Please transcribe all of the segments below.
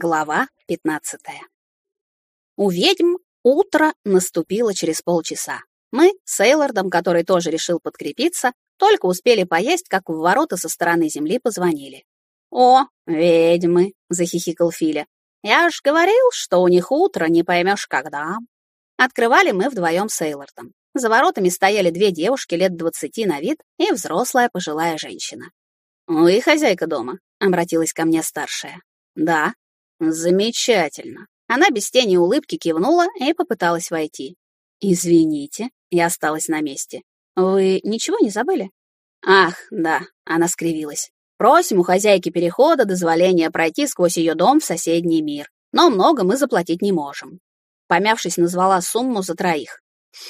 Глава 15. У ведьм утро наступило через полчаса. Мы с Эйлордом, который тоже решил подкрепиться, только успели поесть, как в ворота со стороны земли позвонили. «О, ведьмы!» — захихикал Филя. «Я ж говорил, что у них утро не поймешь когда». Открывали мы вдвоем с Эйлордом. За воротами стояли две девушки лет двадцати на вид и взрослая пожилая женщина. «Вы хозяйка дома?» — обратилась ко мне старшая. «Да», Замечательно. Она без тени улыбки кивнула и попыталась войти. Извините, я осталась на месте. Вы ничего не забыли? Ах, да, она скривилась. Просим у хозяйки перехода дозволения пройти сквозь ее дом в соседний мир. Но много мы заплатить не можем. Помявшись, назвала сумму за троих.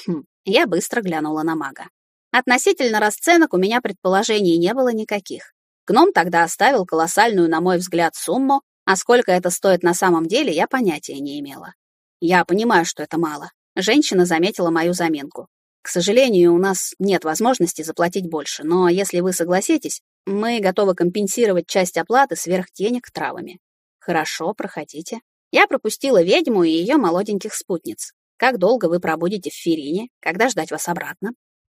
Хм, я быстро глянула на мага. Относительно расценок у меня предположений не было никаких. Гном тогда оставил колоссальную, на мой взгляд, сумму, а сколько это стоит на самом деле, я понятия не имела. Я понимаю, что это мало. Женщина заметила мою заминку. К сожалению, у нас нет возможности заплатить больше, но если вы согласитесь, мы готовы компенсировать часть оплаты сверх денег травами. Хорошо, проходите. Я пропустила ведьму и ее молоденьких спутниц. Как долго вы пробудете в Ферине? Когда ждать вас обратно?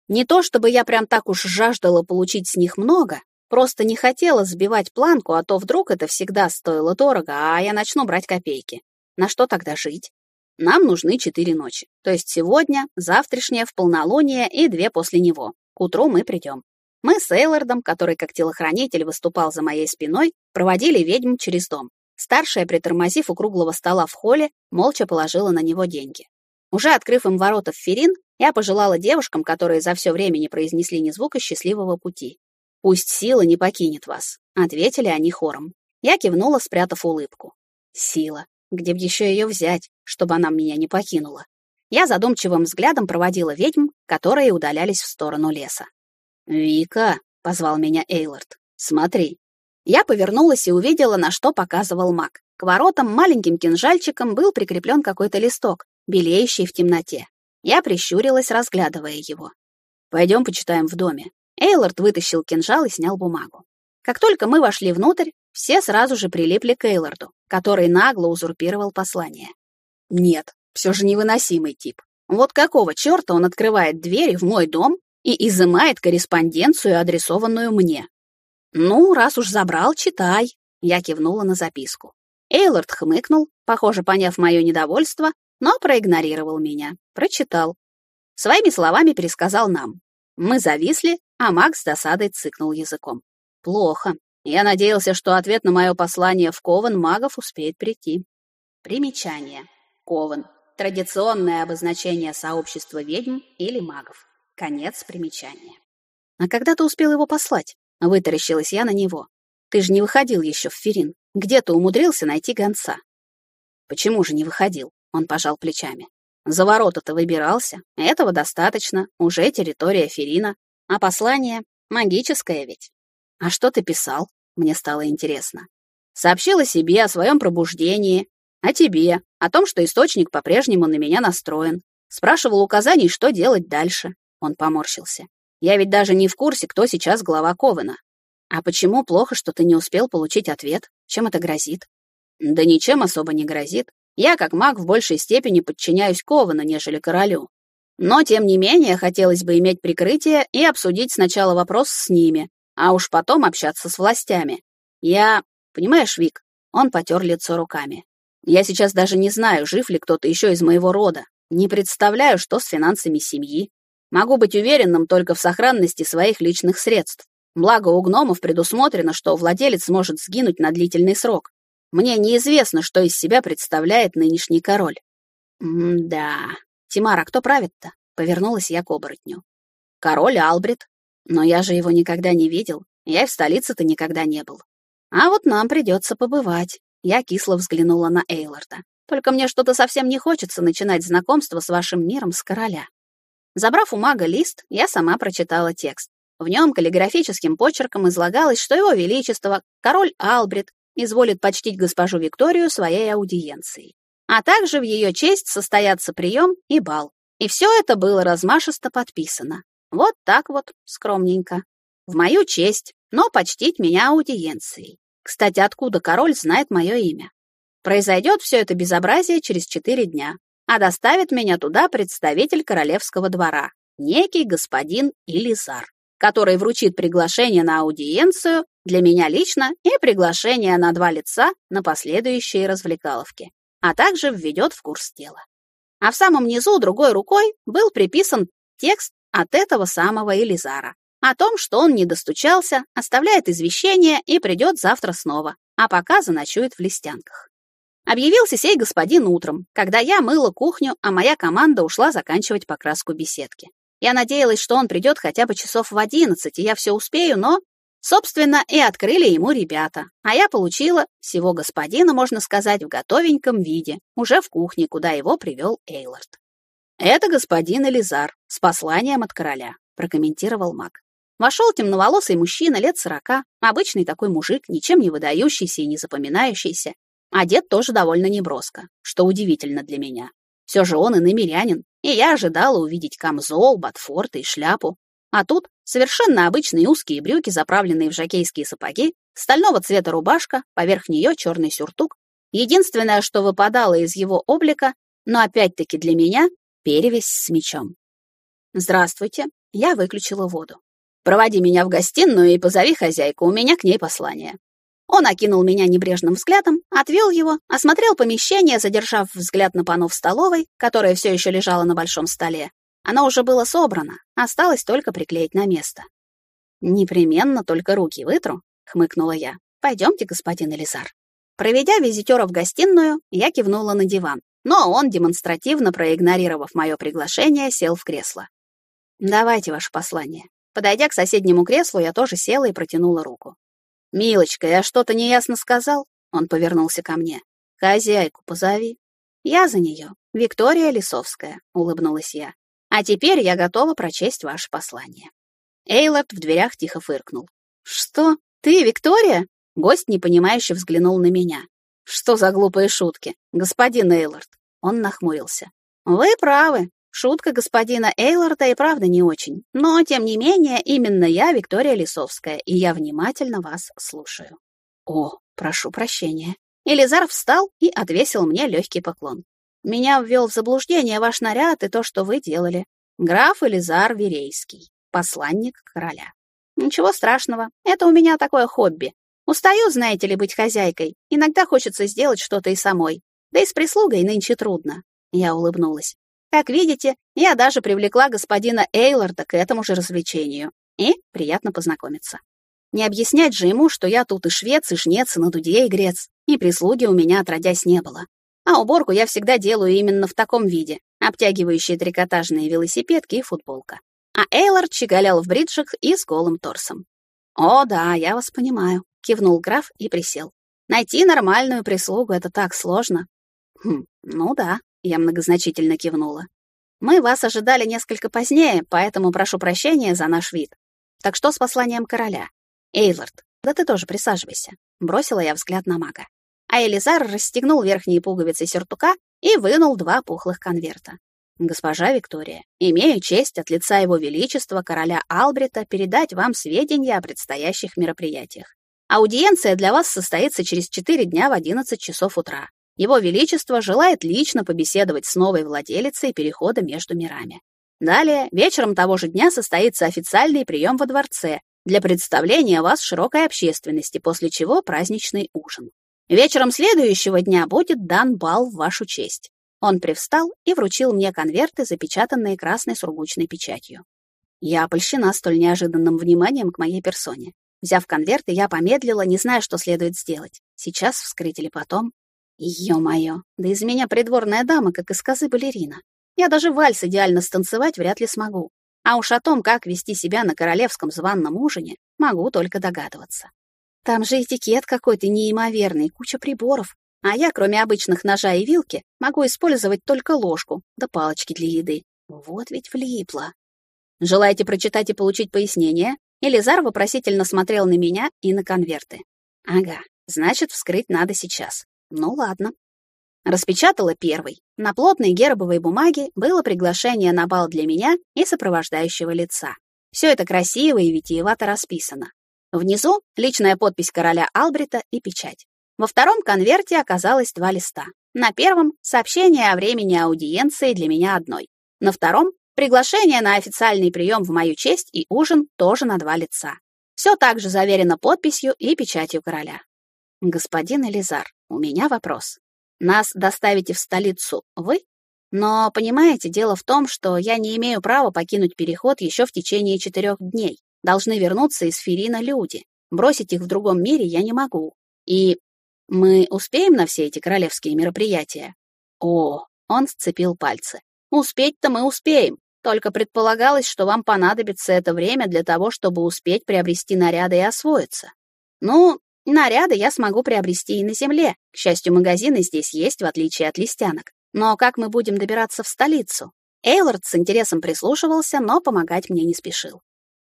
Не то чтобы я прям так уж жаждала получить с них много, Просто не хотела сбивать планку, а то вдруг это всегда стоило дорого, а я начну брать копейки. На что тогда жить? Нам нужны четыре ночи. То есть сегодня, завтрашнее, в полнолуние и две после него. К утру мы придем. Мы с Эйлордом, который как телохранитель выступал за моей спиной, проводили ведьм через дом. Старшая, притормозив у круглого стола в холле, молча положила на него деньги. Уже открыв им ворота в Ферин, я пожелала девушкам, которые за все время не произнесли ни звука счастливого пути. «Пусть сила не покинет вас», — ответили они хором. Я кивнула, спрятав улыбку. «Сила. Где б еще ее взять, чтобы она меня не покинула?» Я задумчивым взглядом проводила ведьм, которые удалялись в сторону леса. «Вика», — позвал меня Эйлорд, — «смотри». Я повернулась и увидела, на что показывал маг. К воротам маленьким кинжальчиком был прикреплен какой-то листок, белеющий в темноте. Я прищурилась, разглядывая его. «Пойдем почитаем в доме. Эйлорд вытащил кинжал и снял бумагу. Как только мы вошли внутрь, все сразу же прилипли к Эйлорду, который нагло узурпировал послание. Нет, все же невыносимый тип. Вот какого черта он открывает двери в мой дом и изымает корреспонденцию, адресованную мне? Ну, раз уж забрал, читай. Я кивнула на записку. Эйлорд хмыкнул, похоже, поняв мое недовольство, но проигнорировал меня. Прочитал. Своими словами пересказал нам. Мы зависли, а Макс с досадой цыкнул языком. Плохо. Я надеялся, что ответ на мое послание в Кован магов успеет прийти. Примечание. Кован. Традиционное обозначение сообщества ведьм или магов. Конец примечания. А когда ты успел его послать? Вытаращилась я на него. Ты же не выходил еще в Ферин. Где ты умудрился найти гонца? Почему же не выходил? Он пожал плечами. За ворота-то выбирался. Этого достаточно. Уже территория Ферина. А послание магическое ведь. А что ты писал? Мне стало интересно. Сообщил о себе, о своем пробуждении, о тебе, о том, что источник по-прежнему на меня настроен. Спрашивал указаний, что делать дальше. Он поморщился. Я ведь даже не в курсе, кто сейчас глава Ковена. А почему плохо, что ты не успел получить ответ? Чем это грозит? Да ничем особо не грозит. Я, как маг, в большей степени подчиняюсь Ковану, нежели королю. Но, тем не менее, хотелось бы иметь прикрытие и обсудить сначала вопрос с ними, а уж потом общаться с властями. Я... Понимаешь, Вик, он потер лицо руками. Я сейчас даже не знаю, жив ли кто-то еще из моего рода. Не представляю, что с финансами семьи. Могу быть уверенным только в сохранности своих личных средств. Благо у гномов предусмотрено, что владелец может сгинуть на длительный срок. Мне неизвестно, что из себя представляет нынешний король. М-да. Тимара, кто правит-то? Повернулась я к оборотню. Король Албрит. Но я же его никогда не видел. Я и в столице-то никогда не был. А вот нам придется побывать. Я кисло взглянула на Эйлорда. Только мне что-то совсем не хочется начинать знакомство с вашим миром с короля. Забрав у мага лист, я сама прочитала текст. В нем каллиграфическим почерком излагалось, что его величество, король Албрит, изволит почтить госпожу Викторию своей аудиенцией. А также в ее честь состоятся прием и бал. И все это было размашисто подписано. Вот так вот, скромненько. В мою честь, но почтить меня аудиенцией. Кстати, откуда король знает мое имя? Произойдет все это безобразие через четыре дня, а доставит меня туда представитель королевского двора, некий господин Илизар, который вручит приглашение на аудиенцию для меня лично и приглашение на два лица на последующие развлекаловки, а также введет в курс дела. А в самом низу другой рукой был приписан текст от этого самого Элизара о том, что он не достучался, оставляет извещение и придет завтра снова, а пока заночует в листянках. Объявился сей господин утром, когда я мыла кухню, а моя команда ушла заканчивать покраску беседки. Я надеялась, что он придет хотя бы часов в одиннадцать, и я все успею, но... Собственно, и открыли ему ребята, а я получила всего господина, можно сказать, в готовеньком виде, уже в кухне, куда его привел Эйлорд. «Это господин Элизар с посланием от короля», — прокомментировал маг. Вошел темноволосый мужчина лет сорока, обычный такой мужик, ничем не выдающийся и не запоминающийся, Одет тоже довольно неброско, что удивительно для меня. Все же он и намерянин, и я ожидала увидеть камзол, ботфорты и шляпу. А тут совершенно обычные узкие брюки, заправленные в жакейские сапоги, стального цвета рубашка, поверх нее черный сюртук. Единственное, что выпадало из его облика, но опять-таки для меня, перевязь с мечом. «Здравствуйте», я выключила воду. «Проводи меня в гостиную и позови хозяйку, у меня к ней послание». Он окинул меня небрежным взглядом, отвел его, осмотрел помещение, задержав взгляд на панно в столовой, которая все еще лежала на большом столе. Оно уже было собрано, осталось только приклеить на место. «Непременно только руки вытру», — хмыкнула я. «Пойдемте, господин Элизар». Проведя визитера в гостиную, я кивнула на диван, но он, демонстративно проигнорировав мое приглашение, сел в кресло. «Давайте ваше послание». Подойдя к соседнему креслу, я тоже села и протянула руку. «Милочка, я что-то неясно сказал?» Он повернулся ко мне. «Хозяйку позови». «Я за нее. Виктория Лисовская», — улыбнулась я. «А теперь я готова прочесть ваше послание». Эйлорд в дверях тихо фыркнул. «Что? Ты Виктория?» Гость непонимающе взглянул на меня. «Что за глупые шутки, господин Эйлорд?» Он нахмурился. «Вы правы. Шутка господина Эйлорда и правда не очень, но, тем не менее, именно я Виктория Лисовская, и я внимательно вас слушаю. О, прошу прощения. Элизар встал и отвесил мне легкий поклон. Меня ввел в заблуждение ваш наряд и то, что вы делали. Граф Элизар Верейский, посланник короля. Ничего страшного, это у меня такое хобби. Устаю, знаете ли, быть хозяйкой. Иногда хочется сделать что-то и самой. Да и с прислугой нынче трудно. Я улыбнулась. Как видите, я даже привлекла господина Эйлорда к этому же развлечению. И приятно познакомиться. Не объяснять же ему, что я тут и швец, и жнец, и на дуде, и грец. И прислуги у меня отродясь не было. А уборку я всегда делаю именно в таком виде. Обтягивающие трикотажные велосипедки и футболка. А Эйлорд щеголял в бриджах и с голым торсом. «О, да, я вас понимаю», — кивнул граф и присел. «Найти нормальную прислугу — это так сложно». «Хм, ну да», я многозначительно кивнула. Мы вас ожидали несколько позднее, поэтому прошу прощения за наш вид. Так что с посланием короля? Эйлорд, да ты тоже присаживайся. Бросила я взгляд на мага. А Элизар расстегнул верхние пуговицы сюртука и вынул два пухлых конверта. «Госпожа Виктория, имею честь от лица Его Величества, короля Албрита, передать вам сведения о предстоящих мероприятиях. Аудиенция для вас состоится через четыре дня в одиннадцать часов утра. Его Величество желает лично побеседовать с новой владелицей перехода между мирами. Далее, вечером того же дня состоится официальный прием во дворце для представления вас широкой общественности, после чего праздничный ужин. Вечером следующего дня будет дан бал в вашу честь. Он привстал и вручил мне конверты, запечатанные красной сургучной печатью. Я опольщена столь неожиданным вниманием к моей персоне. Взяв конверты, я помедлила, не зная, что следует сделать. Сейчас вскрыть или потом. Ё-моё, да из меня придворная дама, как из козы балерина. Я даже вальс идеально станцевать вряд ли смогу. А уж о том, как вести себя на королевском званном ужине, могу только догадываться. Там же этикет какой-то неимоверный, куча приборов. А я, кроме обычных ножа и вилки, могу использовать только ложку да палочки для еды. Вот ведь влипло. Желаете прочитать и получить пояснение? Элизар вопросительно смотрел на меня и на конверты. Ага, значит, вскрыть надо сейчас. Ну ладно. Распечатала первый. На плотной гербовой бумаге было приглашение на бал для меня и сопровождающего лица. Все это красиво и витиевато расписано. Внизу личная подпись короля Албрита и печать. Во втором конверте оказалось два листа. На первом — сообщение о времени аудиенции для меня одной. На втором — приглашение на официальный прием в мою честь и ужин тоже на два лица. Все также заверено подписью и печатью короля. Господин Элизар, у меня вопрос. Нас доставите в столицу вы? Но, понимаете, дело в том, что я не имею права покинуть переход еще в течение четырех дней. Должны вернуться из Ферина люди. Бросить их в другом мире я не могу. И мы успеем на все эти королевские мероприятия? О, он сцепил пальцы. Успеть-то мы успеем. Только предполагалось, что вам понадобится это время для того, чтобы успеть приобрести наряды и освоиться. Ну, наряды я смогу приобрести и на земле. К счастью, магазины здесь есть, в отличие от листянок. Но как мы будем добираться в столицу? Эйлорд с интересом прислушивался, но помогать мне не спешил.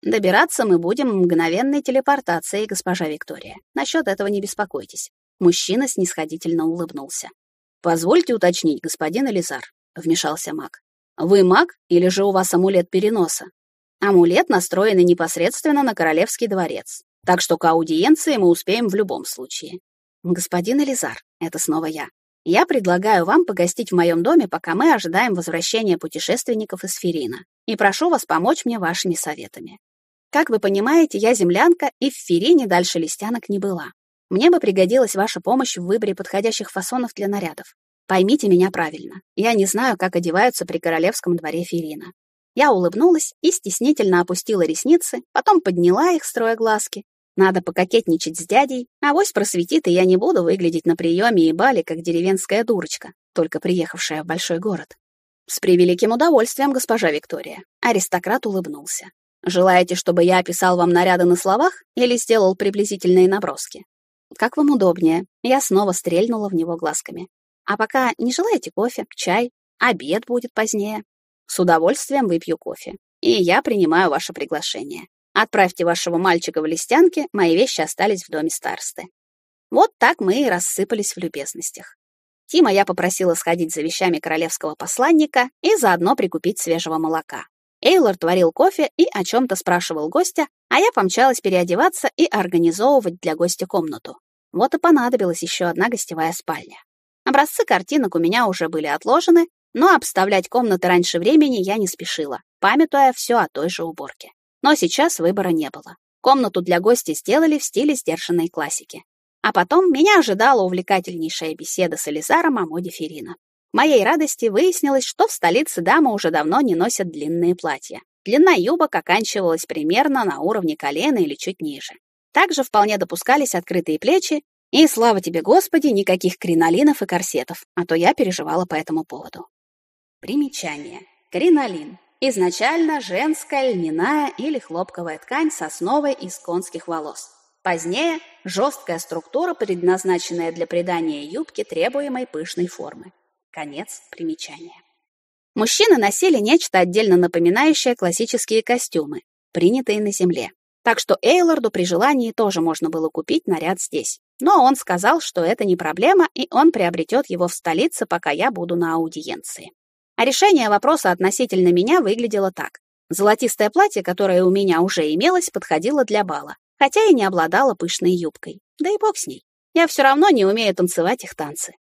Добираться мы будем мгновенной телепортацией, госпожа Виктория. Насчет этого не беспокойтесь. Мужчина снисходительно улыбнулся. Позвольте уточнить, господин Элизар, вмешался маг. Вы маг или же у вас амулет переноса? Амулет настроен непосредственно на королевский дворец, так что к аудиенции мы успеем в любом случае. Господин Элизар, это снова я. Я предлагаю вам погостить в моем доме, пока мы ожидаем возвращения путешественников из Ферина, и прошу вас помочь мне вашими советами. Как вы понимаете, я землянка, и в Ферине дальше листянок не была. Мне бы пригодилась ваша помощь в выборе подходящих фасонов для нарядов. Поймите меня правильно. Я не знаю, как одеваются при королевском дворе Ферина. Я улыбнулась и стеснительно опустила ресницы, потом подняла их, строя глазки, надо пококетничать с дядей, а авось просветит, и я не буду выглядеть на приеме и бале, как деревенская дурочка, только приехавшая в большой город. С превеликим удовольствием, госпожа Виктория. Аристократ улыбнулся. Желаете, чтобы я описал вам наряды на словах или сделал приблизительные наброски? Как вам удобнее. Я снова стрельнула в него глазками. А пока не желаете кофе, чай, обед будет позднее. С удовольствием выпью кофе. И я принимаю ваше приглашение. Отправьте вашего мальчика в листянки, мои вещи остались в доме старосты. Вот так мы и рассыпались в любезностях. Тима я попросила сходить за вещами королевского посланника и заодно прикупить свежего молока. Эйлор творил кофе и о чем-то спрашивал гостя, а я помчалась переодеваться и организовывать для гостя комнату. Вот и понадобилась еще одна гостевая спальня. Образцы картинок у меня уже были отложены, но обставлять комнаты раньше времени я не спешила, памятуя все о той же уборке. Но сейчас выбора не было. Комнату для гостей сделали в стиле сдержанной классики. А потом меня ожидала увлекательнейшая беседа с Элизаром о моде Ферина. Моей радости выяснилось, что в столице дамы уже давно не носят длинные платья. Длина юбок оканчивалась примерно на уровне колена или чуть ниже. Также вполне допускались открытые плечи, и, слава тебе, Господи, никаких кринолинов и корсетов, а то я переживала по этому поводу. Примечание. Кринолин Изначально женская льняная или хлопковая ткань с основой из конских волос. Позднее жесткая структура, предназначенная для придания юбке требуемой пышной формы. Конец примечания. Мужчины носили нечто отдельно напоминающее классические костюмы, принятые на земле. Так что Эйлорду при желании тоже можно было купить наряд здесь. Но он сказал, что это не проблема, и он приобретет его в столице, пока я буду на аудиенции. А решение вопроса относительно меня выглядело так. Золотистое платье, которое у меня уже имелось, подходило для бала, хотя и не обладало пышной юбкой. Да и бог с ней. Я все равно не умею танцевать их танцы.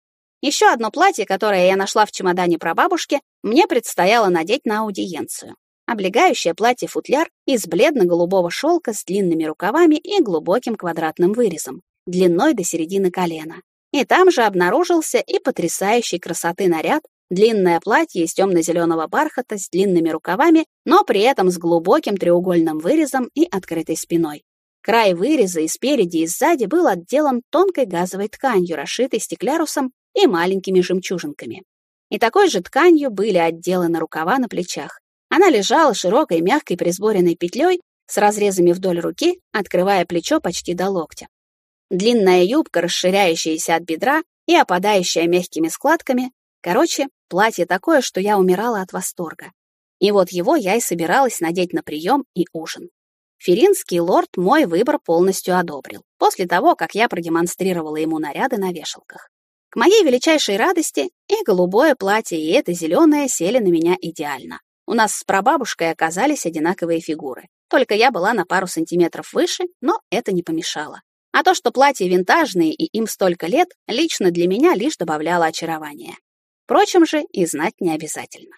Еще одно платье, которое я нашла в чемодане прабабушки, мне предстояло надеть на аудиенцию. Облегающее платье-футляр из бледно-голубого шелка с длинными рукавами и глубоким квадратным вырезом, длиной до середины колена. И там же обнаружился и потрясающей красоты наряд Длинное платье из темно-зеленого бархата с длинными рукавами, но при этом с глубоким треугольным вырезом и открытой спиной. Край выреза и спереди, и сзади был отделан тонкой газовой тканью, расшитой стеклярусом и маленькими жемчужинками. И такой же тканью были отделаны рукава на плечах. Она лежала широкой, мягкой присборенной петлей с разрезами вдоль руки, открывая плечо почти до локтя. Длинная юбка, расширяющаяся от бедра и опадающая мягкими складками, Короче, платье такое, что я умирала от восторга. И вот его я и собиралась надеть на прием и ужин. Феринский лорд мой выбор полностью одобрил, после того, как я продемонстрировала ему наряды на вешалках. К моей величайшей радости и голубое платье, и это зеленое сели на меня идеально. У нас с прабабушкой оказались одинаковые фигуры. Только я была на пару сантиметров выше, но это не помешало. А то, что платья винтажные и им столько лет, лично для меня лишь добавляло очарования. Впрочем же, и знать не обязательно.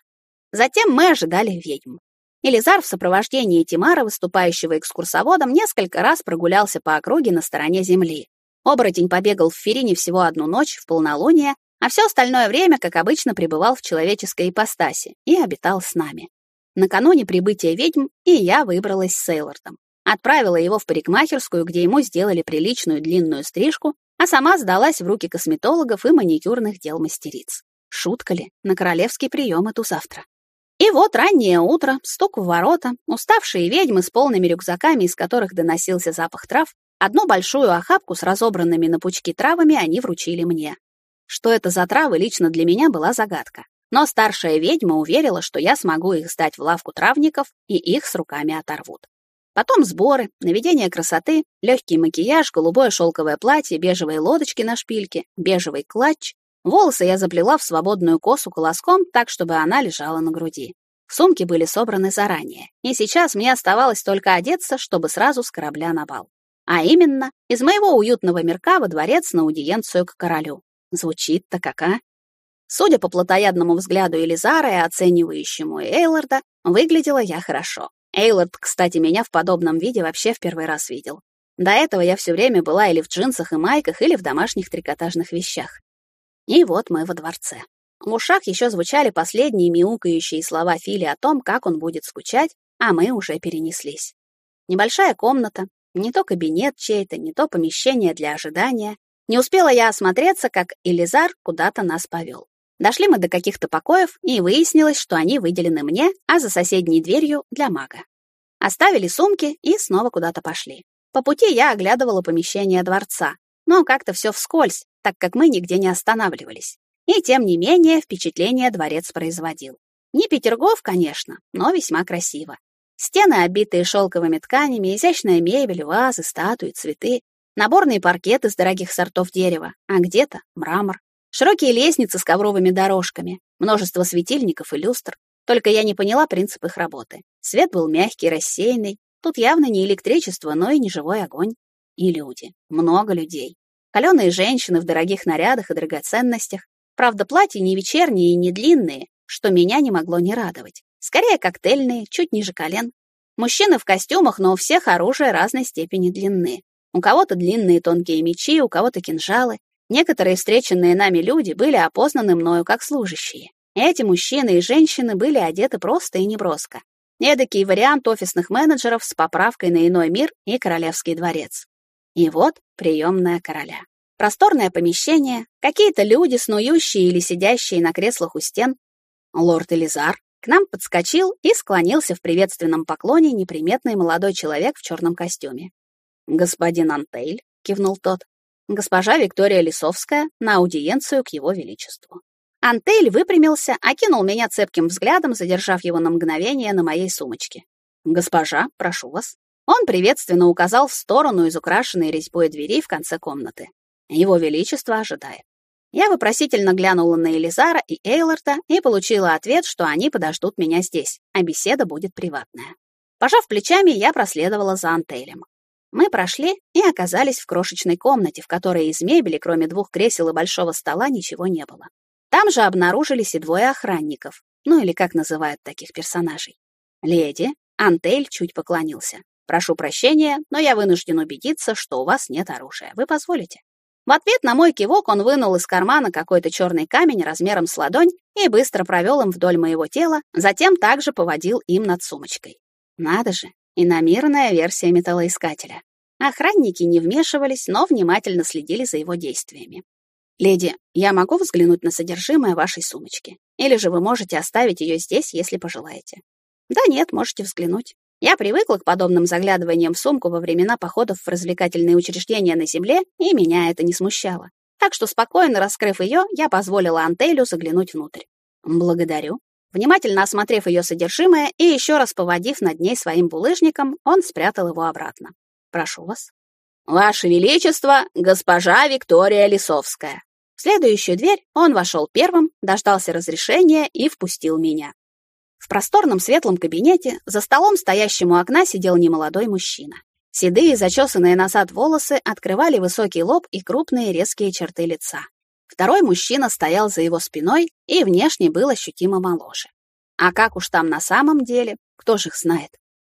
Затем мы ожидали ведьм. Элизар в сопровождении Тимара, выступающего экскурсоводом, несколько раз прогулялся по округе на стороне земли. Оборотень побегал в Ферине всего одну ночь, в полнолуние, а все остальное время, как обычно, пребывал в человеческой ипостаси и обитал с нами. Накануне прибытия ведьм и я выбралась с Сейлордом. Отправила его в парикмахерскую, где ему сделали приличную длинную стрижку, а сама сдалась в руки косметологов и маникюрных дел мастериц. Шутка ли, на королевский прием эту завтра. И вот раннее утро, стук в ворота, уставшие ведьмы с полными рюкзаками, из которых доносился запах трав, одну большую охапку с разобранными на пучки травами они вручили мне. Что это за травы, лично для меня была загадка. Но старшая ведьма уверила, что я смогу их сдать в лавку травников, и их с руками оторвут. Потом сборы, наведение красоты, легкий макияж, голубое шелковое платье, бежевые лодочки на шпильке, бежевый клатч, Волосы я заплела в свободную косу колоском так, чтобы она лежала на груди. Сумки были собраны заранее, и сейчас мне оставалось только одеться, чтобы сразу с корабля на бал. А именно, из моего уютного мирка во дворец на аудиенцию к королю. Звучит-то как, а? Судя по плотоядному взгляду Элизара и оценивающему Эйларда, выглядела я хорошо. Эйлард, кстати, меня в подобном виде вообще в первый раз видел. До этого я все время была или в джинсах и майках, или в домашних трикотажных вещах. И вот мы во дворце. В ушах еще звучали последние мяукающие слова Фили о том, как он будет скучать, а мы уже перенеслись. Небольшая комната, не то кабинет чей-то, не то помещение для ожидания. Не успела я осмотреться, как Элизар куда-то нас повел. Дошли мы до каких-то покоев, и выяснилось, что они выделены мне, а за соседней дверью — для мага. Оставили сумки и снова куда-то пошли. По пути я оглядывала помещение дворца, но как-то все вскользь, так как мы нигде не останавливались. И тем не менее впечатление дворец производил. Не Петергоф, конечно, но весьма красиво. Стены, обитые шелковыми тканями, изящная мебель, вазы, статуи, цветы, наборные паркеты из дорогих сортов дерева, а где-то мрамор. Широкие лестницы с ковровыми дорожками, множество светильников и люстр. Только я не поняла принцип их работы. Свет был мягкий, рассеянный. Тут явно не электричество, но и не живой огонь. И люди. Много людей. Холеные женщины в дорогих нарядах и драгоценностях. Правда, платья не вечерние и не длинные, что меня не могло не радовать. Скорее коктейльные, чуть ниже колен. Мужчины в костюмах, но у всех оружие разной степени длины. У кого-то длинные тонкие мечи, у кого-то кинжалы. Некоторые встреченные нами люди были опознаны мною как служащие. Эти мужчины и женщины были одеты просто и неброско. Эдакий вариант офисных менеджеров с поправкой на иной мир и королевский дворец. И вот приемная короля. Просторное помещение, какие-то люди, снующие или сидящие на креслах у стен. Лорд Элизар к нам подскочил и склонился в приветственном поклоне неприметный молодой человек в черном костюме. «Господин Антейль», — кивнул тот, — «госпожа Виктория Лисовская на аудиенцию к его величеству». Антейль выпрямился, окинул меня цепким взглядом, задержав его на мгновение на моей сумочке. «Госпожа, прошу вас». Он приветственно указал в сторону из украшенной резьбой двери в конце комнаты. Его Величество ожидает. Я вопросительно глянула на Элизара и Эйларта и получила ответ, что они подождут меня здесь, а беседа будет приватная. Пожав плечами, я проследовала за Антелем. Мы прошли и оказались в крошечной комнате, в которой из мебели, кроме двух кресел и большого стола, ничего не было. Там же обнаружились и двое охранников, ну или как называют таких персонажей. Леди, Антель чуть поклонился. Прошу прощения, но я вынужден убедиться, что у вас нет оружия. Вы позволите?» В ответ на мой кивок он вынул из кармана какой-то черный камень размером с ладонь и быстро провел им вдоль моего тела, затем также поводил им над сумочкой. Надо же, иномирная версия металлоискателя. Охранники не вмешивались, но внимательно следили за его действиями. «Леди, я могу взглянуть на содержимое вашей сумочки? Или же вы можете оставить ее здесь, если пожелаете?» «Да нет, можете взглянуть. Я привыкла к подобным заглядываниям в сумку во времена походов в развлекательные учреждения на земле, и меня это не смущало. Так что, спокойно раскрыв ее, я позволила Антелю заглянуть внутрь. «Благодарю». Внимательно осмотрев ее содержимое и еще раз поводив над ней своим булыжником, он спрятал его обратно. «Прошу вас». «Ваше Величество, госпожа Виктория Лисовская». В следующую дверь он вошел первым, дождался разрешения и впустил меня. В просторном светлом кабинете за столом, стоящим у окна, сидел немолодой мужчина. Седые, зачесанные назад волосы открывали высокий лоб и крупные резкие черты лица. Второй мужчина стоял за его спиной и внешне был ощутимо моложе. А как уж там на самом деле, кто же их знает?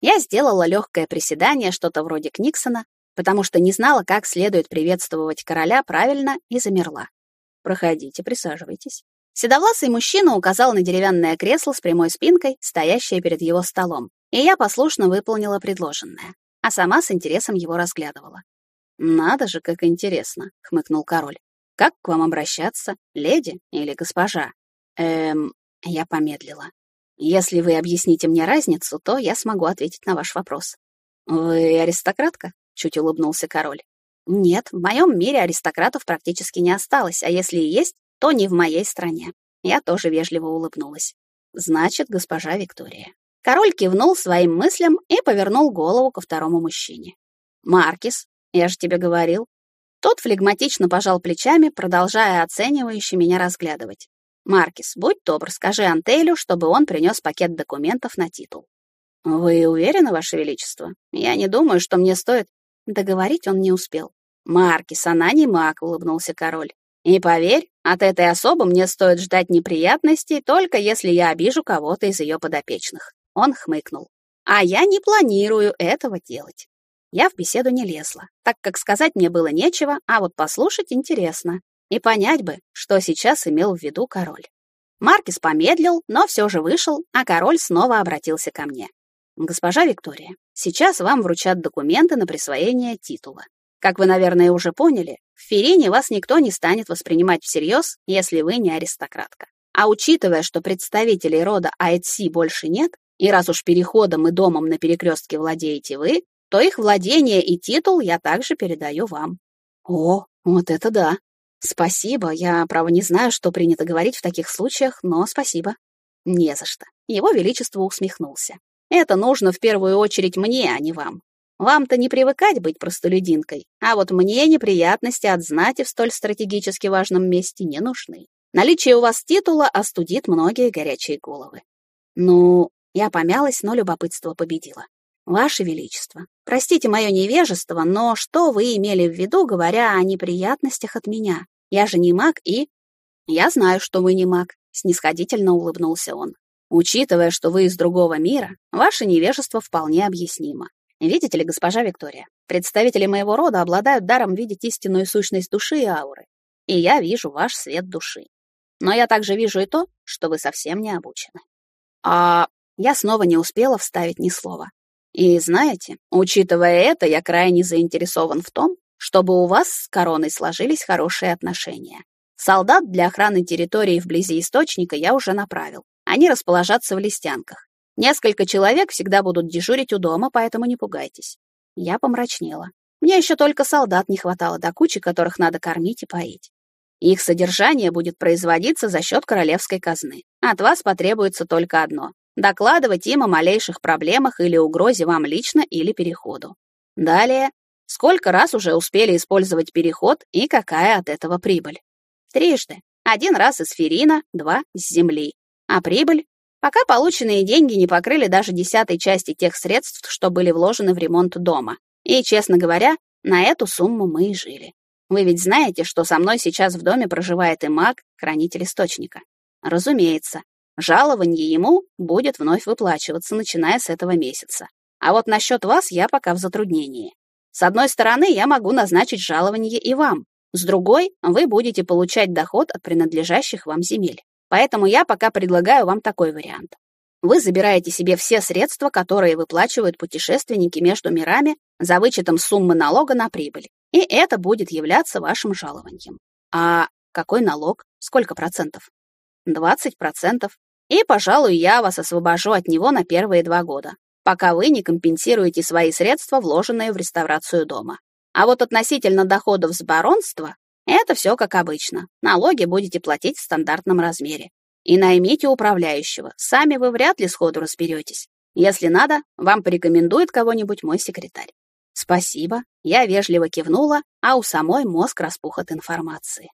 Я сделала легкое приседание, что-то вроде Книксона, потому что не знала, как следует приветствовать короля правильно, и замерла. «Проходите, присаживайтесь». Седовласый мужчина указал на деревянное кресло с прямой спинкой, стоящее перед его столом, и я послушно выполнила предложенное, а сама с интересом его разглядывала. «Надо же, как интересно», — хмыкнул король. «Как к вам обращаться, леди или госпожа?» «Эм...» — я помедлила. «Если вы объясните мне разницу, то я смогу ответить на ваш вопрос». «Вы аристократка?» — чуть улыбнулся король. «Нет, в моем мире аристократов практически не осталось, а если и есть, то не в моей стране». Я тоже вежливо улыбнулась. «Значит, госпожа Виктория». Король кивнул своим мыслям и повернул голову ко второму мужчине. «Маркис, я же тебе говорил». Тот флегматично пожал плечами, продолжая оценивающе меня разглядывать. «Маркис, будь добр, скажи Антелю, чтобы он принес пакет документов на титул». «Вы уверены, Ваше Величество? Я не думаю, что мне стоит...» Договорить он не успел. «Маркис, она не маг», — улыбнулся король. «И поверь, от этой особы мне стоит ждать неприятностей, только если я обижу кого-то из ее подопечных». Он хмыкнул. А я не планирую этого делать. Я в беседу не лезла, так как сказать мне было нечего, а вот послушать интересно. И понять бы, что сейчас имел в виду король. Маркис помедлил, но все же вышел, а король снова обратился ко мне. «Госпожа Виктория, сейчас вам вручат документы на присвоение титула. Как вы, наверное, уже поняли, в Ферине вас никто не станет воспринимать всерьез, если вы не аристократка. А учитывая, что представителей рода Айтси больше нет, и раз уж переходом и домом на перекрестке владеете вы, то их владение и титул я также передаю вам. О, вот это да. Спасибо, я, право, не знаю, что принято говорить в таких случаях, но спасибо. Не за что. Его Величество усмехнулся. Это нужно в первую очередь мне, а не вам. Вам-то не привыкать быть простолюдинкой, а вот мне неприятности от знати в столь стратегически важном месте не нужны. Наличие у вас титула остудит многие горячие головы. Ну, я помялась, но любопытство победило. «Ваше Величество, простите мое невежество, но что вы имели в виду, говоря о неприятностях от меня? Я же не маг и...» «Я знаю, что вы не маг», — снисходительно улыбнулся он. «Учитывая, что вы из другого мира, ваше невежество вполне объяснимо. Видите ли, госпожа Виктория, представители моего рода обладают даром видеть истинную сущность души и ауры. И я вижу ваш свет души. Но я также вижу и то, что вы совсем не обучены. А я снова не успела вставить ни слова. И знаете, учитывая это, я крайне заинтересован в том, чтобы у вас с короной сложились хорошие отношения. Солдат для охраны территории вблизи источника я уже направил. Они расположатся в листянках. Несколько человек всегда будут дежурить у дома, поэтому не пугайтесь. Я помрачнела. Мне еще только солдат не хватало до кучи, которых надо кормить и поить. Их содержание будет производиться за счет королевской казны. От вас потребуется только одно Докладывать им о малейших проблемах или угрозе вам лично или переходу. Далее, сколько раз уже успели использовать переход и какая от этого прибыль. Трижды. Один раз из Ферина, два — с Земли. А прибыль? Пока полученные деньги не покрыли даже десятой части тех средств, что были вложены в ремонт дома. И, честно говоря, на эту сумму мы и жили. Вы ведь знаете, что со мной сейчас в доме проживает и маг, хранитель источника. Разумеется, Жалование ему будет вновь выплачиваться, начиная с этого месяца. А вот насчет вас я пока в затруднении. С одной стороны, я могу назначить жалование и вам. С другой, вы будете получать доход от принадлежащих вам земель. Поэтому я пока предлагаю вам такой вариант. Вы забираете себе все средства, которые выплачивают путешественники между мирами за вычетом суммы налога на прибыль. И это будет являться вашим жалованием. А какой налог? Сколько процентов? 20 процентов. И, пожалуй, я вас освобожу от него на первые два года, пока вы не компенсируете свои средства, вложенные в реставрацию дома. А вот относительно доходов с баронства, это все как обычно. Налоги будете платить в стандартном размере. И наймите управляющего. Сами вы вряд ли сходу разберетесь. Если надо, вам порекомендует кого-нибудь мой секретарь. Спасибо. Я вежливо кивнула, а у самой мозг распух от информации.